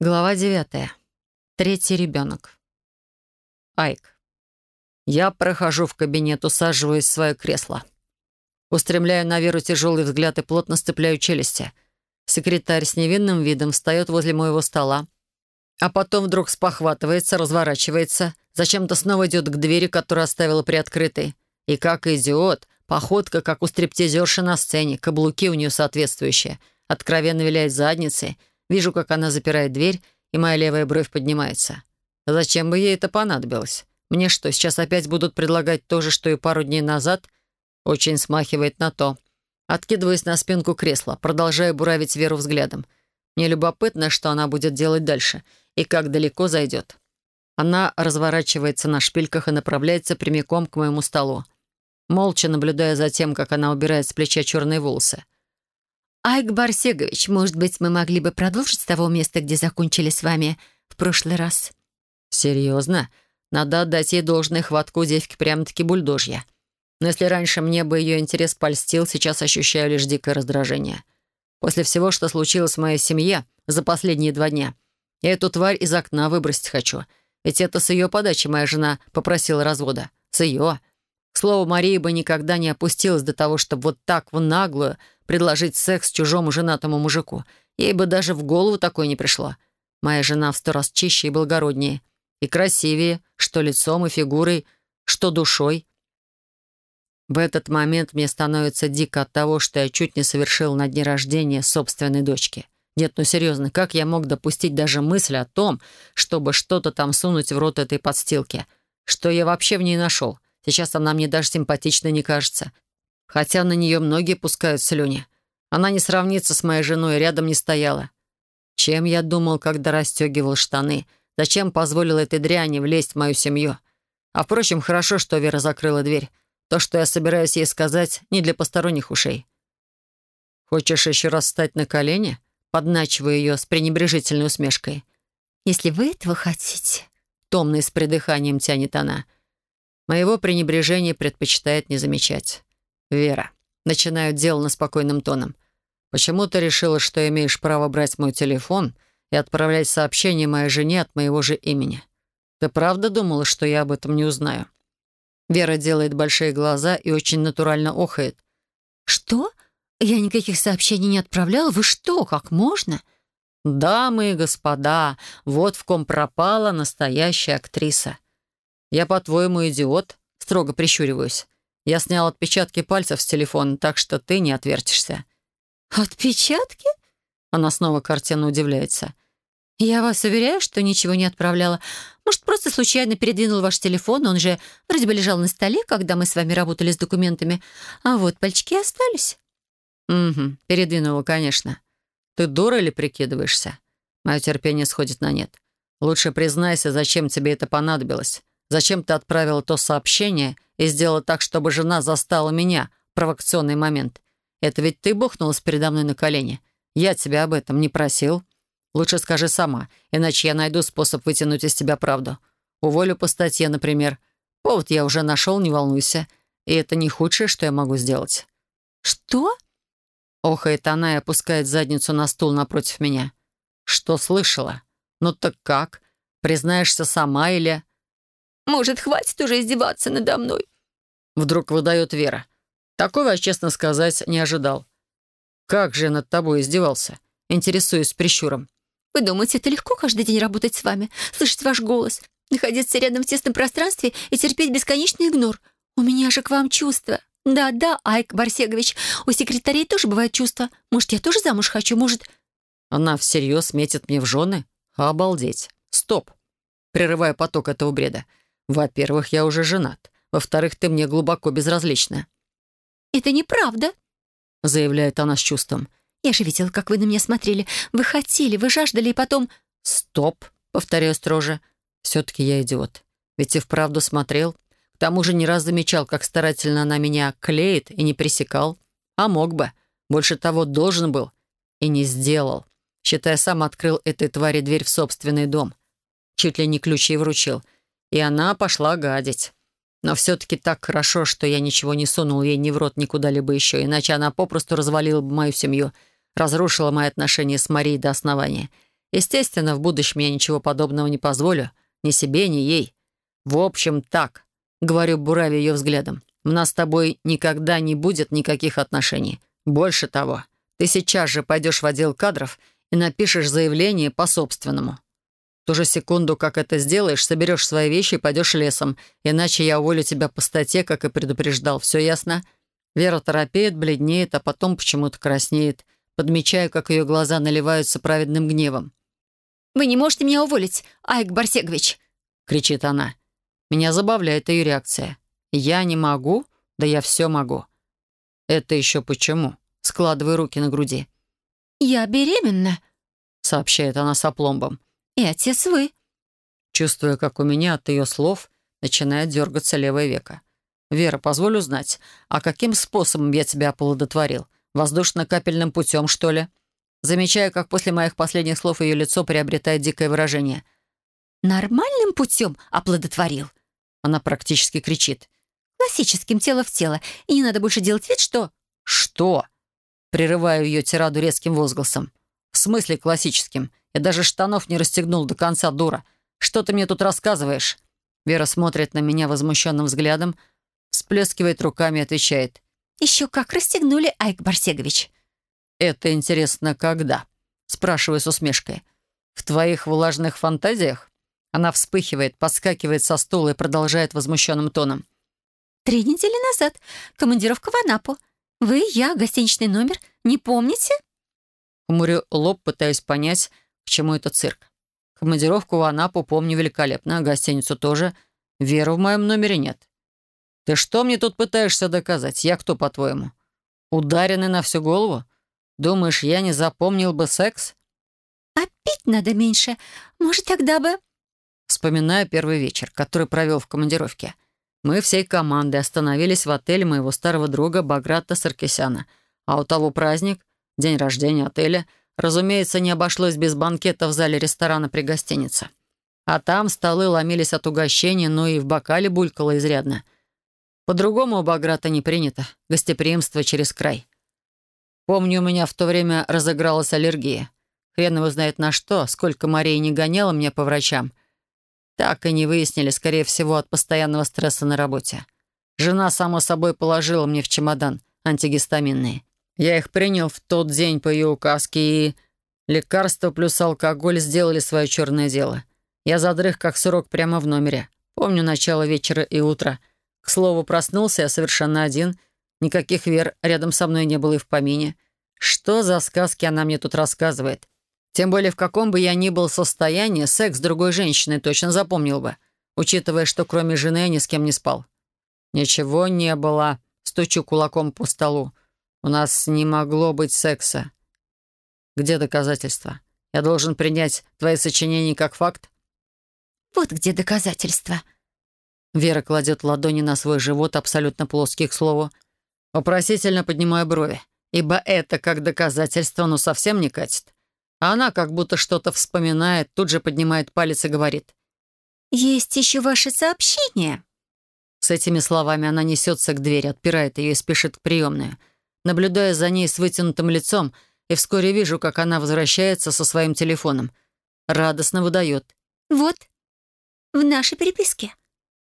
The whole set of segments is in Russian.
Глава девятая. Третий ребенок. Айк. Я прохожу в кабинет, усаживаюсь в свое кресло. Устремляю на Веру тяжелый взгляд и плотно сцепляю челюсти. Секретарь с невинным видом встает возле моего стола, а потом вдруг спохватывается, разворачивается, зачем-то снова идет к двери, которую оставила приоткрытой. И как идиот, походка, как у стриптизерши на сцене, каблуки у нее соответствующие, откровенно виляет задницей — Вижу, как она запирает дверь, и моя левая бровь поднимается. Зачем бы ей это понадобилось? Мне что, сейчас опять будут предлагать то же, что и пару дней назад? Очень смахивает на то. Откидываюсь на спинку кресла, продолжаю буравить Веру взглядом. Мне любопытно, что она будет делать дальше и как далеко зайдет. Она разворачивается на шпильках и направляется прямиком к моему столу. Молча наблюдая за тем, как она убирает с плеча черные волосы. «Айк Барсегович, может быть, мы могли бы продолжить с того места, где закончили с вами в прошлый раз?» «Серьезно? Надо отдать ей должное хватку девки прямо-таки бульдожья. Но если раньше мне бы ее интерес польстил, сейчас ощущаю лишь дикое раздражение. После всего, что случилось в моей семье за последние два дня, я эту тварь из окна выбросить хочу. Ведь это с ее подачи моя жена попросила развода. С ее. К слову, Мария бы никогда не опустилась до того, чтобы вот так в наглую предложить секс чужому женатому мужику. Ей бы даже в голову такое не пришло. Моя жена в сто раз чище и благороднее. И красивее, что лицом и фигурой, что душой. В этот момент мне становится дико от того, что я чуть не совершил на дне рождения собственной дочки. Нет, ну серьезно, как я мог допустить даже мысль о том, чтобы что-то там сунуть в рот этой подстилки? Что я вообще в ней нашел? Сейчас она мне даже симпатичной не кажется хотя на нее многие пускают слюни. Она не сравнится с моей женой, и рядом не стояла. Чем я думал, когда расстегивал штаны? Зачем позволил этой дряни влезть в мою семью? А впрочем, хорошо, что Вера закрыла дверь. То, что я собираюсь ей сказать, не для посторонних ушей. «Хочешь еще раз встать на колени?» Подначиваю ее с пренебрежительной усмешкой. «Если вы этого хотите...» Томно с придыханием тянет она. Моего пренебрежения предпочитает не замечать. «Вера», — начинаю дело спокойным тоном, «почему ты решила, что имеешь право брать мой телефон и отправлять сообщение моей жене от моего же имени? Ты правда думала, что я об этом не узнаю?» Вера делает большие глаза и очень натурально охает. «Что? Я никаких сообщений не отправляла? Вы что, как можно?» «Дамы и господа, вот в ком пропала настоящая актриса. Я, по-твоему, идиот?» Строго прищуриваюсь. Я снял отпечатки пальцев с телефона, так что ты не отвертишься». «Отпечатки?» Она снова картинно удивляется. «Я вас уверяю, что ничего не отправляла. Может, просто случайно передвинул ваш телефон, он же вроде бы лежал на столе, когда мы с вами работали с документами. А вот пальчики остались». «Угу, передвинула, конечно. Ты дура или прикидываешься? Мое терпение сходит на нет. Лучше признайся, зачем тебе это понадобилось. Зачем ты отправила то сообщение и сделала так, чтобы жена застала меня в провокационный момент? Это ведь ты бухнулась передо мной на колени. Я тебя об этом не просил. Лучше скажи сама, иначе я найду способ вытянуть из тебя правду. Уволю по статье, например. Повод я уже нашел, не волнуйся. И это не худшее, что я могу сделать». «Что?» Охает она и опускает задницу на стул напротив меня. «Что слышала? Ну так как? Признаешься сама или...» Может, хватит уже издеваться надо мной?» Вдруг выдает Вера. Такого, честно сказать, не ожидал. «Как же над тобой издевался?» Интересуюсь прищуром. «Вы думаете, это легко каждый день работать с вами? Слышать ваш голос? Находиться рядом в тесном пространстве и терпеть бесконечный игнор? У меня же к вам чувства. Да-да, Айк Барсегович, у секретарей тоже бывают чувства. Может, я тоже замуж хочу? Может...» Она всерьез метит мне в жены? Обалдеть. Стоп. Прерываю поток этого бреда. «Во-первых, я уже женат. Во-вторых, ты мне глубоко безразлична». «Это неправда», — заявляет она с чувством. «Я же видела, как вы на меня смотрели. Вы хотели, вы жаждали, и потом...» «Стоп», — повторяю строже. «Все-таки я идиот. Ведь и вправду смотрел. К тому же не раз замечал, как старательно она меня клеит и не пресекал. А мог бы. Больше того, должен был. И не сделал. Считая, сам открыл этой твари дверь в собственный дом. Чуть ли не ключи вручил и она пошла гадить. Но все-таки так хорошо, что я ничего не сунул ей ни в рот, ни куда-либо еще, иначе она попросту развалила бы мою семью, разрушила мои отношения с Марией до основания. Естественно, в будущем я ничего подобного не позволю. Ни себе, ни ей. В общем, так, говорю, буравя ее взглядом. У нас с тобой никогда не будет никаких отношений. Больше того, ты сейчас же пойдешь в отдел кадров и напишешь заявление по собственному. Ту же секунду, как это сделаешь, соберешь свои вещи и пойдешь лесом, иначе я уволю тебя по статье, как и предупреждал. Все ясно?» Вера торопеет, бледнеет, а потом почему-то краснеет. Подмечаю, как ее глаза наливаются праведным гневом. «Вы не можете меня уволить, Айк Барсегович!» — кричит она. Меня забавляет ее реакция. «Я не могу? Да я все могу». «Это еще почему?» — складываю руки на груди. «Я беременна», — сообщает она с опломбом. «И отец вы». Чувствуя, как у меня от ее слов начинает дергаться левое веко. «Вера, позволь узнать, а каким способом я тебя оплодотворил? Воздушно-капельным путем, что ли?» Замечаю, как после моих последних слов ее лицо приобретает дикое выражение. «Нормальным путем оплодотворил?» Она практически кричит. «Классическим, тело в тело. И не надо больше делать вид, что...» «Что?» Прерываю ее тираду резким возгласом. «В смысле классическим? Я даже штанов не расстегнул до конца, дура. Что ты мне тут рассказываешь?» Вера смотрит на меня возмущенным взглядом, всплескивает руками и отвечает. «Еще как расстегнули, Айк Барсегович». «Это интересно, когда?» Спрашиваю с усмешкой. «В твоих влажных фантазиях?» Она вспыхивает, подскакивает со стула и продолжает возмущенным тоном. «Три недели назад. Командировка в Анапу. Вы, я, гостиничный номер. Не помните?» Хмурю лоб, пытаюсь понять, к чему это цирк. Командировку в Анапу помню великолепно, а гостиницу тоже. Веры в моем номере нет. Ты что мне тут пытаешься доказать? Я кто, по-твоему? Ударенный на всю голову? Думаешь, я не запомнил бы секс? А пить надо меньше. Может, тогда бы... Вспоминаю первый вечер, который провел в командировке. Мы всей командой остановились в отеле моего старого друга Баграта Саркисяна. А у того праздник, день рождения отеля, разумеется, не обошлось без банкета в зале ресторана при гостинице. А там столы ломились от угощения, но и в бокале булькало изрядно. По-другому у Баграта не принято. Гостеприимство через край. Помню, у меня в то время разыгралась аллергия. Хрен его знает на что, сколько Мария не гоняла меня по врачам. Так и не выяснили, скорее всего, от постоянного стресса на работе. Жена, само собой, положила мне в чемодан антигистаминные. Я их принял в тот день по ее указке, и лекарства плюс алкоголь сделали свое черное дело. Я задрых, как срок, прямо в номере. Помню начало вечера и утро. К слову, проснулся я совершенно один. Никаких вер рядом со мной не было и в помине. Что за сказки она мне тут рассказывает? Тем более, в каком бы я ни был состоянии, секс с другой женщиной точно запомнил бы, учитывая, что кроме жены я ни с кем не спал. «Ничего не было», — стучу кулаком по столу. «У нас не могло быть секса». «Где доказательства? Я должен принять твои сочинения как факт?» «Вот где доказательства». Вера кладет ладони на свой живот, абсолютно плоский, к слову. Вопросительно поднимаю брови, ибо это как доказательство, но совсем не катит. А она как будто что-то вспоминает, тут же поднимает палец и говорит. «Есть еще ваше сообщение?» С этими словами она несется к двери, отпирает ее и спешит к приемную. Наблюдая за ней с вытянутым лицом, и вскоре вижу, как она возвращается со своим телефоном. Радостно выдает. «Вот, в нашей переписке».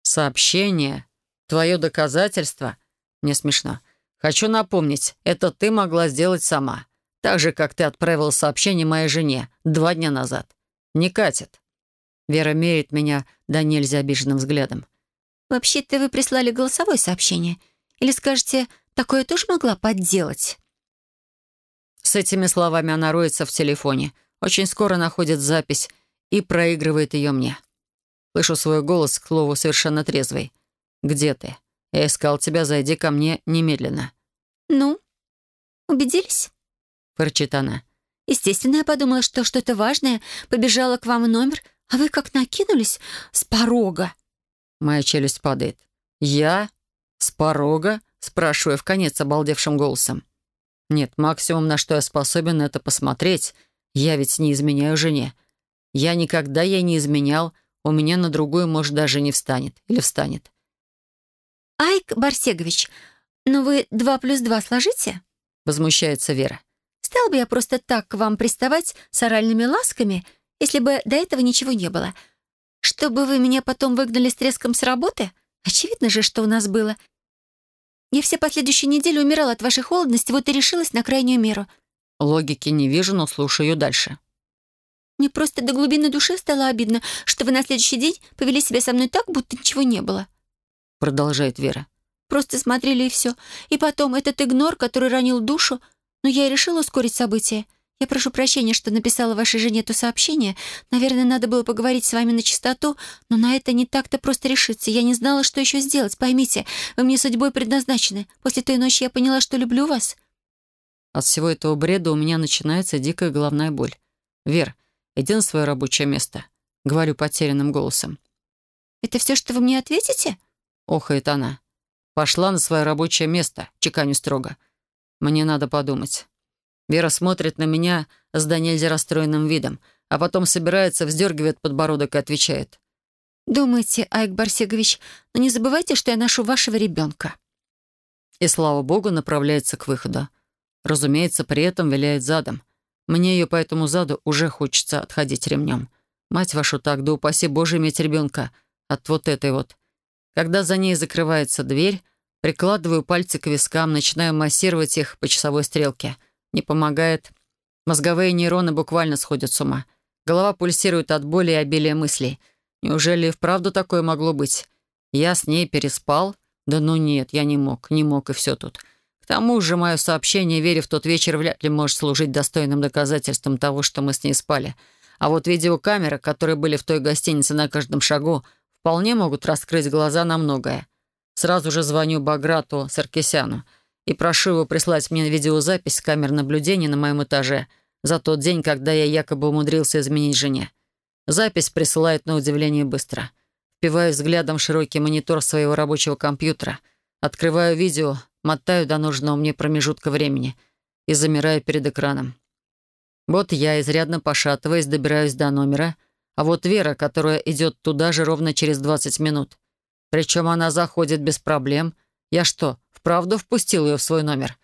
«Сообщение? Твое доказательство?» Мне смешно. «Хочу напомнить, это ты могла сделать сама. Так же, как ты отправил сообщение моей жене два дня назад. Не катит». Вера мерит меня да нельзя обиженным взглядом. «Вообще-то вы прислали голосовое сообщение. Или скажете, такое тоже могла подделать?» С этими словами она роется в телефоне, очень скоро находит запись и проигрывает ее мне. Слышу свой голос, к слову, совершенно трезвый. «Где ты? Я искал тебя, зайди ко мне немедленно». «Ну, убедились?» фырчит она. «Естественно, я подумала, что что-то важное, побежала к вам в номер, а вы как накинулись с порога». Моя челюсть падает. «Я? С порога?» Спрашиваю в конец обалдевшим голосом. «Нет, максимум, на что я способен, это посмотреть. Я ведь не изменяю жене. Я никогда ей не изменял, у меня на другую, может, даже не встанет. Или встанет». «Айк Барсегович, ну вы два плюс два сложите?» Возмущается Вера. Стал бы я просто так к вам приставать с оральными ласками, если бы до этого ничего не было? Чтобы вы меня потом выгнали с треском с работы? Очевидно же, что у нас было. Я все последующие недели умирала от вашей холодности, вот и решилась на крайнюю меру. Логики не вижу, но слушаю дальше. Мне просто до глубины души стало обидно, что вы на следующий день повели себя со мной так, будто ничего не было. Продолжает Вера. Просто смотрели и все. И потом этот игнор, который ранил душу, но я и решила ускорить события. Я прошу прощения, что написала вашей жене то сообщение. Наверное, надо было поговорить с вами на чистоту, но на это не так-то просто решиться. Я не знала, что еще сделать. Поймите, вы мне судьбой предназначены. После той ночи я поняла, что люблю вас. От всего этого бреда у меня начинается дикая головная боль. «Вер, иди на свое рабочее место», — говорю потерянным голосом. «Это все, что вы мне ответите?» — охает она. «Пошла на свое рабочее место», — чеканю строго. «Мне надо подумать». Вера смотрит на меня с нельзя расстроенным видом, а потом собирается, вздергивает подбородок и отвечает. «Думайте, Айк Барсегович, но не забывайте, что я ношу вашего ребенка». И, слава богу, направляется к выходу. Разумеется, при этом виляет задом. Мне ее по этому заду уже хочется отходить ремнем. Мать вашу так, да упаси Боже иметь ребенка от вот этой вот. Когда за ней закрывается дверь, прикладываю пальцы к вискам, начинаю массировать их по часовой стрелке — не помогает. Мозговые нейроны буквально сходят с ума. Голова пульсирует от боли и обилия мыслей. Неужели вправду такое могло быть? Я с ней переспал? Да ну нет, я не мог, не мог, и все тут. К тому же мое сообщение Вере в тот вечер вряд ли может служить достойным доказательством того, что мы с ней спали. А вот видеокамеры, которые были в той гостинице на каждом шагу, вполне могут раскрыть глаза на многое. Сразу же звоню Баграту Саркисяну — и прошу его прислать мне видеозапись с камер наблюдения на моем этаже за тот день, когда я якобы умудрился изменить жене. Запись присылает на удивление быстро. Впиваю взглядом широкий монитор своего рабочего компьютера, открываю видео, мотаю до нужного мне промежутка времени и замираю перед экраном. Вот я, изрядно пошатываясь, добираюсь до номера, а вот Вера, которая идет туда же ровно через 20 минут. Причем она заходит без проблем. Я что, Вправду впустил ее в свой номер.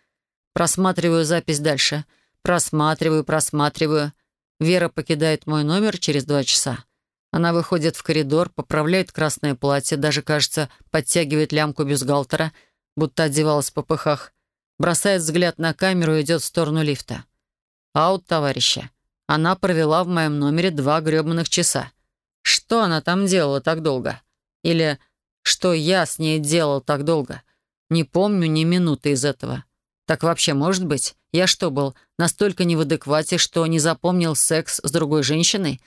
Просматриваю запись дальше. Просматриваю, просматриваю. Вера покидает мой номер через два часа. Она выходит в коридор, поправляет красное платье, даже, кажется, подтягивает лямку бюстгальтера, будто одевалась в попыхах. Бросает взгляд на камеру и идет в сторону лифта. Аут, товарища. Она провела в моем номере два гребаных часа. Что она там делала так долго? Или что я с ней делал так долго? Не помню ни минуты из этого. Так вообще может быть? Я что, был настолько не в адеквате, что не запомнил секс с другой женщиной?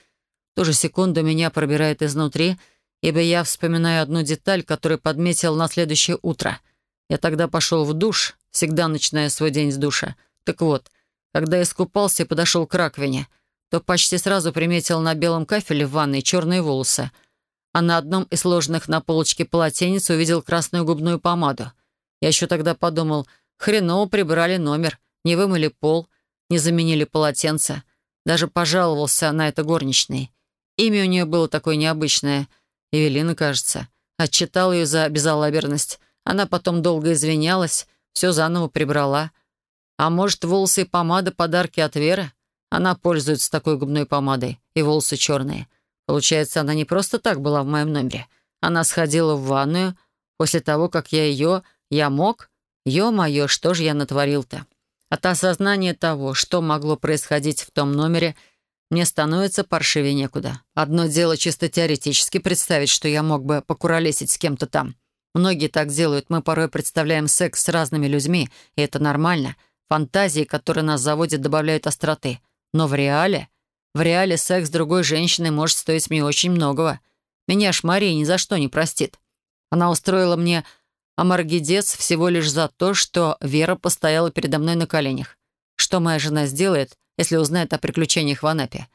В ту же секунду меня пробирает изнутри, ибо я вспоминаю одну деталь, которую подметил на следующее утро. Я тогда пошел в душ, всегда начиная свой день с душа. Так вот, когда искупался и подошел к раковине, то почти сразу приметил на белом кафеле в ванной черные волосы, а на одном из сложенных на полочке полотенец увидел красную губную помаду. Я еще тогда подумал, хреново прибрали номер, не вымыли пол, не заменили полотенце. Даже пожаловался на это горничной. Имя у нее было такое необычное. Эвелина, кажется. Отчитал ее за безалаберность. Она потом долго извинялась, все заново прибрала. А может, волосы и помада — подарки от Веры? Она пользуется такой губной помадой, и волосы черные. Получается, она не просто так была в моем номере. Она сходила в ванную после того, как я ее я мог? Ё-моё, что же я натворил-то? От осознания того, что могло происходить в том номере, мне становится паршивее некуда. Одно дело чисто теоретически представить, что я мог бы покуролесить с кем-то там. Многие так делают. Мы порой представляем секс с разными людьми, и это нормально. Фантазии, которые нас заводят, добавляют остроты. Но в реале... В реале секс с другой женщиной может стоить мне очень многого. Меня ж Мария ни за что не простит. Она устроила мне а Маргидец всего лишь за то, что Вера постояла передо мной на коленях. Что моя жена сделает, если узнает о приключениях в Анапе?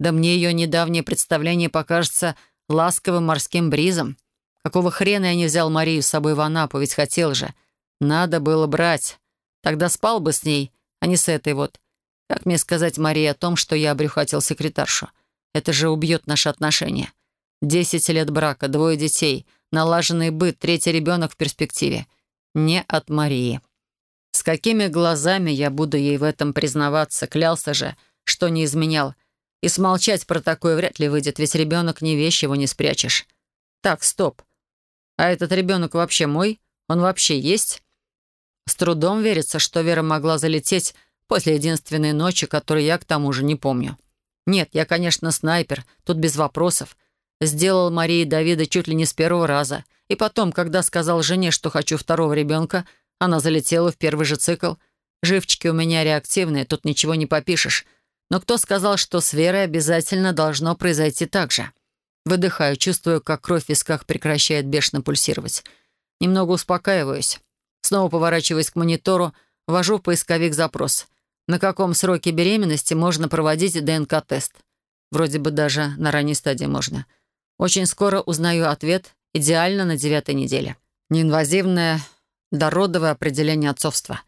Да мне ее недавнее представление покажется ласковым морским бризом. Какого хрена я не взял Марию с собой в Анапу, ведь хотел же. Надо было брать. Тогда спал бы с ней, а не с этой вот. Как мне сказать Марии о том, что я обрюхатил секретаршу? Это же убьет наши отношения. Десять лет брака, двое детей — налаженный быт, третий ребенок в перспективе. Не от Марии. С какими глазами я буду ей в этом признаваться? Клялся же, что не изменял. И смолчать про такое вряд ли выйдет, ведь ребенок не вещь, его не спрячешь. Так, стоп. А этот ребенок вообще мой? Он вообще есть? С трудом верится, что Вера могла залететь после единственной ночи, которую я к тому же не помню. Нет, я, конечно, снайпер, тут без вопросов. Сделал Марии Давида чуть ли не с первого раза. И потом, когда сказал жене, что хочу второго ребенка, она залетела в первый же цикл. Живчики у меня реактивные, тут ничего не попишешь. Но кто сказал, что с Верой обязательно должно произойти так же? Выдыхаю, чувствую, как кровь в висках прекращает бешено пульсировать. Немного успокаиваюсь. Снова поворачиваюсь к монитору, ввожу в поисковик запрос. На каком сроке беременности можно проводить ДНК-тест? Вроде бы даже на ранней стадии можно. Очень скоро узнаю ответ, идеально на девятой неделе. Неинвазивное дородовое определение отцовства.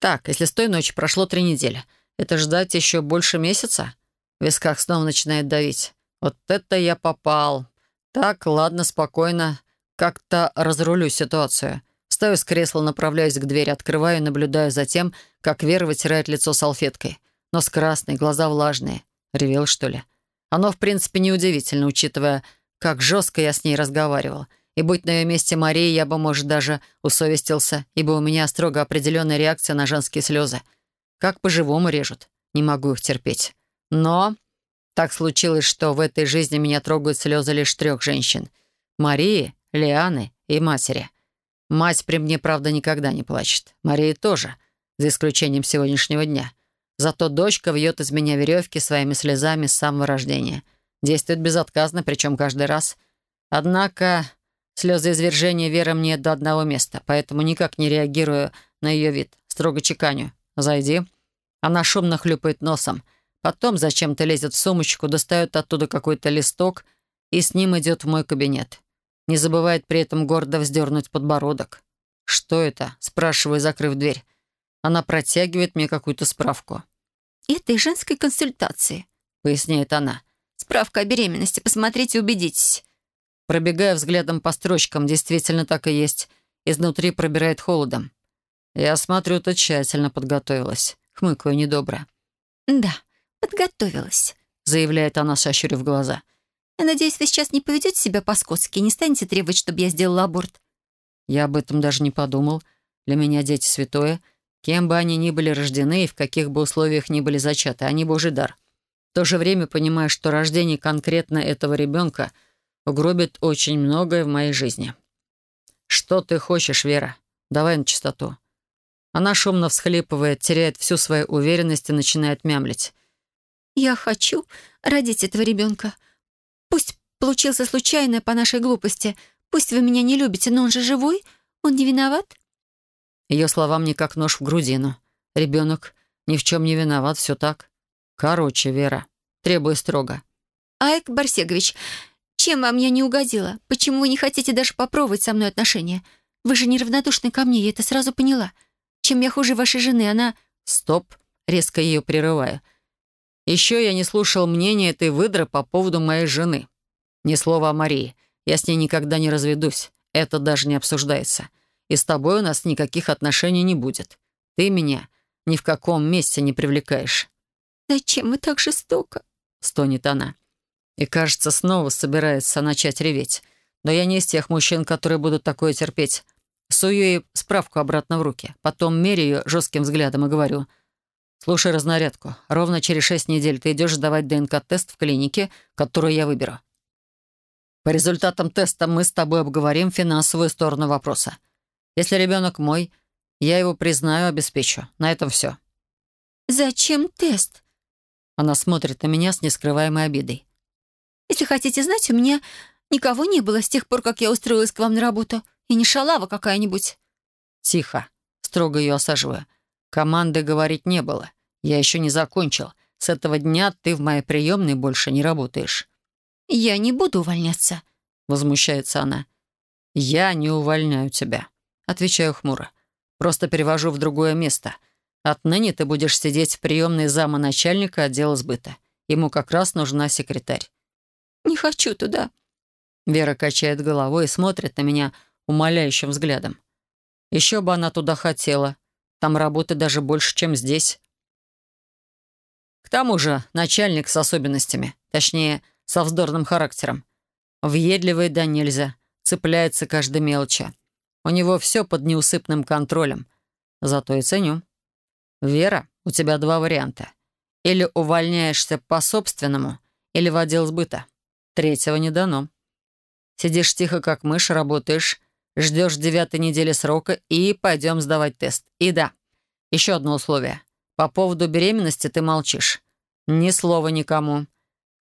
Так, если с той ночи прошло три недели, это ждать еще больше месяца? В висках снова начинает давить. Вот это я попал. Так, ладно, спокойно. Как-то разрулю ситуацию. Встаю с кресла, направляюсь к двери, открываю и наблюдаю за тем, как Вера вытирает лицо салфеткой. Нос красный, глаза влажные. Ревел, что ли? Оно, в принципе, неудивительно, учитывая, как жестко я с ней разговаривал. И будь на ее месте Марии, я бы, может, даже усовестился, ибо у меня строго определенная реакция на женские слезы. Как по-живому режут. Не могу их терпеть. Но так случилось, что в этой жизни меня трогают слезы лишь трех женщин. Марии, Лианы и матери. Мать при мне, правда, никогда не плачет. Мария тоже, за исключением сегодняшнего дня. Зато дочка вьет из меня веревки своими слезами с самого рождения. Действует безотказно, причем каждый раз. Однако слезы извержения Веры мне до одного места, поэтому никак не реагирую на ее вид. Строго чеканю. «Зайди». Она шумно хлюпает носом. Потом зачем-то лезет в сумочку, достает оттуда какой-то листок и с ним идет в мой кабинет. Не забывает при этом гордо вздернуть подбородок. «Что это?» — спрашиваю, закрыв дверь. Она протягивает мне какую-то справку. «Это из женской консультации», — поясняет она. «Справка о беременности. Посмотрите, убедитесь». Пробегая взглядом по строчкам, действительно так и есть. Изнутри пробирает холодом. Я смотрю, ты тщательно подготовилась. Хмыкаю недобро. «Да, подготовилась», — заявляет она, сощурив глаза. Я надеюсь, вы сейчас не поведете себя по-скотски и не станете требовать, чтобы я сделала аборт?» Я об этом даже не подумал. Для меня дети святое. Кем бы они ни были рождены и в каких бы условиях ни были зачаты, они божий дар. В то же время понимаю, что рождение конкретно этого ребенка угробит очень многое в моей жизни. «Что ты хочешь, Вера? Давай на чистоту». Она шумно всхлипывает, теряет всю свою уверенность и начинает мямлить. «Я хочу родить этого ребенка. Пусть получился случайно по нашей глупости. Пусть вы меня не любите, но он же живой. Он не виноват?» Ее слова мне как нож в грудину. Ребенок ни в чем не виноват, все так. Короче, Вера, требуй строго. «Айк Барсегович, чем вам я не угодила? Почему вы не хотите даже попробовать со мной отношения? Вы же неравнодушны ко мне, я это сразу поняла. Чем я хуже вашей жены, она...» «Стоп!» — резко ее прерываю. Еще я не слушал мнения этой выдры по поводу моей жены. Ни слова о Марии. Я с ней никогда не разведусь. Это даже не обсуждается. И с тобой у нас никаких отношений не будет. Ты меня ни в каком месте не привлекаешь». «Зачем вы так жестоко?» — стонет она. И, кажется, снова собирается начать реветь. Но я не из тех мужчин, которые будут такое терпеть. Сую ей справку обратно в руки. Потом меряю жестким взглядом и говорю — Слушай разнарядку. Ровно через шесть недель ты идешь сдавать ДНК-тест в клинике, которую я выберу. По результатам теста мы с тобой обговорим финансовую сторону вопроса. Если ребенок мой, я его признаю, обеспечу. На этом все. «Зачем тест?» Она смотрит на меня с нескрываемой обидой. «Если хотите знать, у меня никого не было с тех пор, как я устроилась к вам на работу. И не шалава какая-нибудь». «Тихо», — строго ее осаживаю. Команды говорить не было. Я еще не закончил. С этого дня ты в моей приемной больше не работаешь». «Я не буду увольняться», — возмущается она. «Я не увольняю тебя», — отвечаю хмуро. «Просто перевожу в другое место. Отныне ты будешь сидеть в приемной зама начальника отдела сбыта. Ему как раз нужна секретарь». «Не хочу туда». Вера качает головой и смотрит на меня умоляющим взглядом. Еще бы она туда хотела. Там работы даже больше, чем здесь. К тому же начальник с особенностями, точнее, со вздорным характером. Въедливый да нельзя, цепляется каждой мелочи. У него все под неусыпным контролем. Зато и ценю. Вера, у тебя два варианта. Или увольняешься по-собственному, или в отдел сбыта. Третьего не дано. Сидишь тихо, как мышь, работаешь, ждешь девятой недели срока и пойдем сдавать тест. И да, еще одно условие. По поводу беременности ты молчишь. Ни слова никому.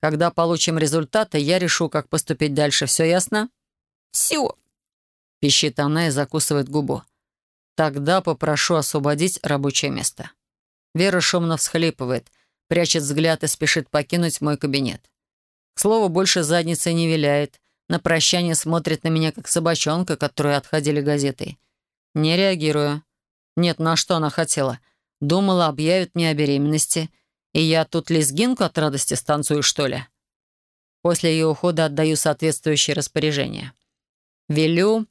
Когда получим результаты, я решу, как поступить дальше. Все ясно? Все. Пищит она и закусывает губу. Тогда попрошу освободить рабочее место. Вера шумно всхлипывает, прячет взгляд и спешит покинуть мой кабинет. К слову, больше задницы не виляет. На прощание смотрит на меня, как собачонка, которую отходили газетой. Не реагирую. Нет, на что она хотела? Думала, объявит мне о беременности. И я тут лезгинку от радости станцую, что ли? После ее ухода отдаю соответствующее распоряжение. Велю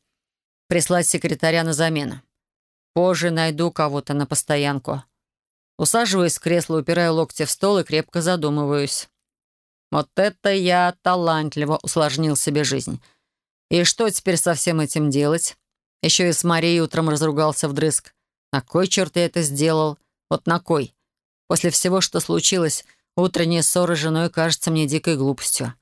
прислать секретаря на замену. Позже найду кого-то на постоянку. Усаживаюсь в кресло, упираю локти в стол и крепко задумываюсь. Вот это я талантливо усложнил себе жизнь. И что теперь со всем этим делать? Еще и с Марией утром разругался вдрызг. На кой черт я это сделал? Вот на кой? После всего, что случилось, утренняя ссора с женой кажется мне дикой глупостью.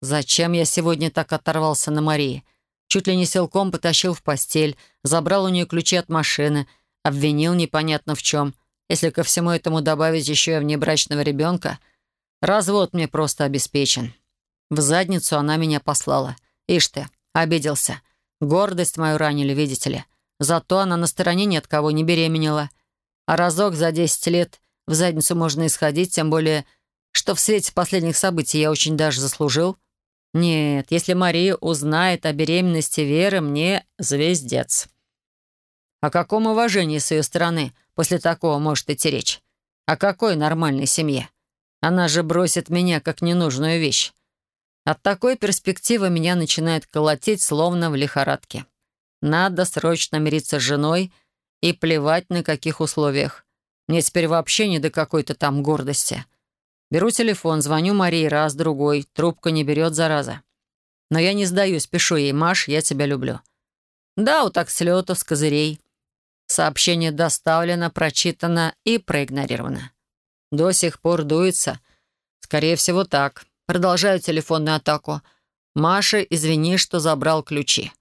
Зачем я сегодня так оторвался на Марии? Чуть ли не силком потащил в постель, забрал у нее ключи от машины, обвинил непонятно в чем. Если ко всему этому добавить еще и внебрачного ребенка, развод мне просто обеспечен. В задницу она меня послала. Ишь ты, обиделся. Гордость мою ранили, видите ли. Зато она на стороне ни от кого не беременела. А разок за 10 лет в задницу можно исходить, тем более, что в свете последних событий я очень даже заслужил — нет, если Мария узнает о беременности Веры, мне звездец. О каком уважении с ее стороны после такого может идти речь? О какой нормальной семье? Она же бросит меня как ненужную вещь. От такой перспективы меня начинает колотить, словно в лихорадке. Надо срочно мириться с женой и плевать на каких условиях. Мне теперь вообще не до какой-то там гордости. Беру телефон, звоню Марии раз, другой. Трубка не берет, зараза. Но я не сдаюсь, пишу ей, «Маш, я тебя люблю». Да, у так слетов, с козырей. Сообщение доставлено, прочитано и проигнорировано. До сих пор дуется. Скорее всего, так. Продолжаю телефонную атаку. «Маша, извини, что забрал ключи».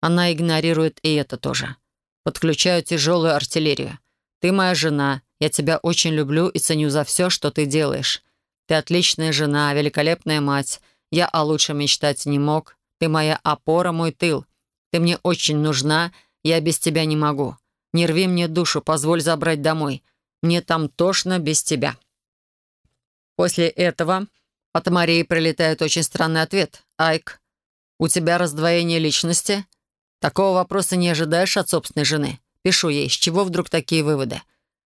Она игнорирует и это тоже. Подключаю тяжелую артиллерию. «Ты моя жена. Я тебя очень люблю и ценю за все, что ты делаешь. Ты отличная жена, великолепная мать. Я о лучшем мечтать не мог. Ты моя опора, мой тыл. Ты мне очень нужна, я без тебя не могу. Не рви мне душу, позволь забрать домой. Мне там тошно без тебя». После этого от Марии прилетает очень странный ответ. «Айк, у тебя раздвоение личности? Такого вопроса не ожидаешь от собственной жены?» Пишу ей, с чего вдруг такие выводы?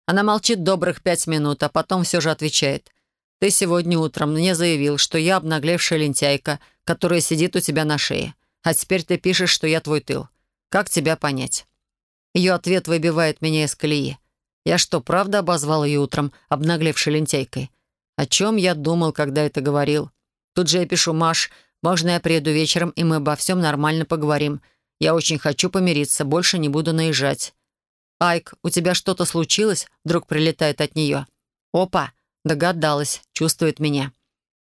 Она молчит добрых пять минут, а потом все же отвечает. Ты сегодня утром мне заявил, что я обнаглевшая лентяйка, которая сидит у тебя на шее. А теперь ты пишешь, что я твой тыл. Как тебя понять?» Ее ответ выбивает меня из колеи. Я что, правда обозвал ее утром обнаглевшей лентяйкой? О чем я думал, когда это говорил? Тут же я пишу, Маш, можно я приеду вечером, и мы обо всем нормально поговорим. Я очень хочу помириться, больше не буду наезжать. «Айк, у тебя что-то случилось?» Вдруг прилетает от нее. «Опа! Догадалась, чувствует меня.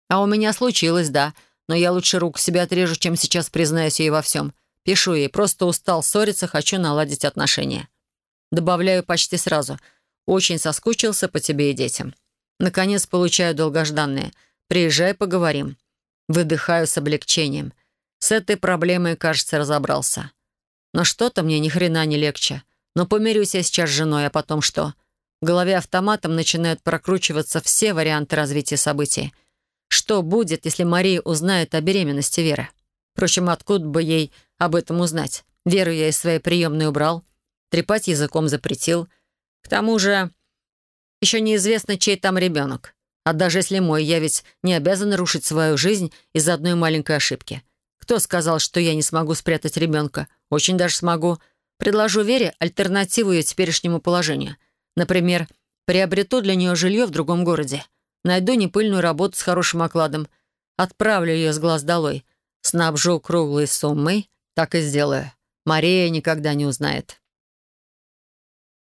А у меня случилось, да, но я лучше руку себе отрежу, чем сейчас признаюсь ей во всем. Пишу ей, просто устал ссориться, хочу наладить отношения. Добавляю почти сразу. Очень соскучился по тебе и детям. Наконец получаю долгожданное. Приезжай, поговорим. Выдыхаю с облегчением. С этой проблемой, кажется, разобрался. Но что-то мне ни хрена не легче. Но помирюсь я сейчас с женой, а потом что? — в голове автоматом начинают прокручиваться все варианты развития событий. Что будет, если Мария узнает о беременности Веры? Впрочем, откуда бы ей об этом узнать? Веру я из своей приемной убрал, трепать языком запретил. К тому же, еще неизвестно, чей там ребенок. А даже если мой, я ведь не обязан нарушить свою жизнь из-за одной маленькой ошибки. Кто сказал, что я не смогу спрятать ребенка? Очень даже смогу. Предложу Вере альтернативу ее теперешнему положению. Например, приобрету для нее жилье в другом городе. Найду непыльную работу с хорошим окладом. Отправлю ее с глаз долой. Снабжу круглой суммой. Так и сделаю. Мария никогда не узнает.